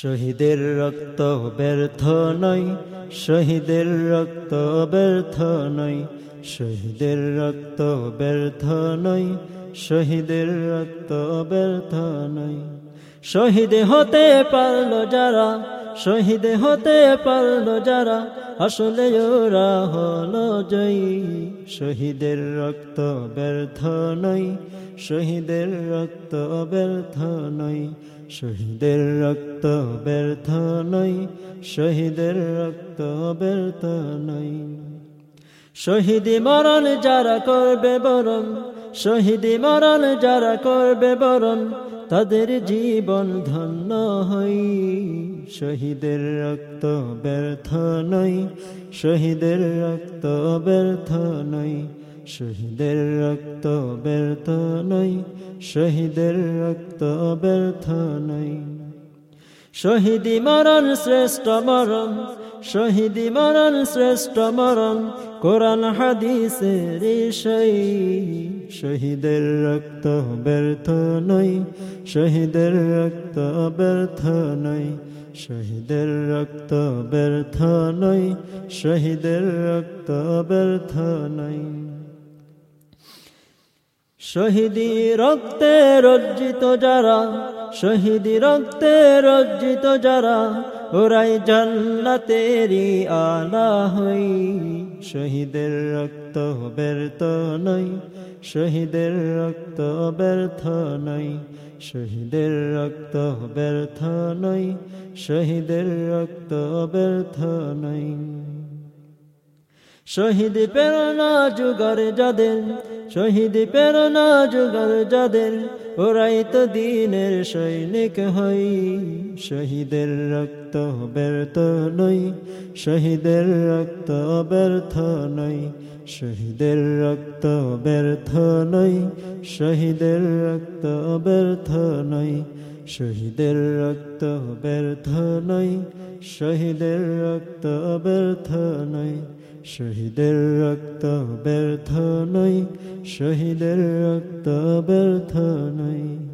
শহীদের রক্ত ব্যর্থ নয়, শহীদের রক্ত ব্যর্থ নয়, শহীদের রক্ত ব্যর্থ নয়, শহীদের রক্ত ব্যর্থ নয়। শহীদ হতে পারল যারা শহীদ হতে পারল যারা, আসলে ওরা হলো জয়ী। শহীদের রক্ত ব্যর্থ নই, শহীদের রক্ত ব্যর্থ নই, শহীদের রক্ত ব্যর্থ নই, শহীদের রক্ত ব্যর্থ নই। শহীদি মরণ যারা করবে বরণ শহীদি মরণ যারা করবে বরণ, তাদের জীবন ধন্য হই। শহীদের রক্ত ব্যর্থ নয় শহীদের রক্ত ব্যর্থ নয় শহীদের রক্ত ব্যর্থ নয় শহীদের রক্ত ব্যর্থ নয় শহীদি মরণ শ্রেষ্ঠ মরণ, শহীদি মরণ শ্রেষ্ঠ মরণ, কোরআন হাদিসের সেই। শহীদের রক্ত ব্যর্থ নয় শহীদের রক্ত ব্যর্থ নয় শহীদের রক্ত ব্যর্থ নয় শহীদের রক্ত ব্যর্থ নয় শহীদি রক্তে রজ্জিত যারা, শহীদি রক্তে রজ্জিত যারা, ওরাই জান্নাতেরি আলা হই। শহীদের রক্ত ব্যর্থ নই, শহীদের রক্ত ব্যর্থ নই, শহীদের রক্ত ব্যর্থ নই, শহীদের রক্ত ব্যর্থ নই। শহীদ প্রেরণা যুগর যাদের, শহীদ প্রেরণা যুগর যাদের, ওরাই তো দিনের সৈনিক হই। শহীদের রক্ত ব্যর্থ নই, শহীদের রক্ত ব্যর্থ নই, শহীদের রক্ত ব্যর্থ নই, শহীদের রক্ত ব্যর্থ নই, শহীদের রক্ত ব্যর্থ নই, শহীদের রক্ত ব্যর্থ নই। শহীদের রক্ত ব্যর্থ নই শহীদের রক্ত ব্যর্থ নই।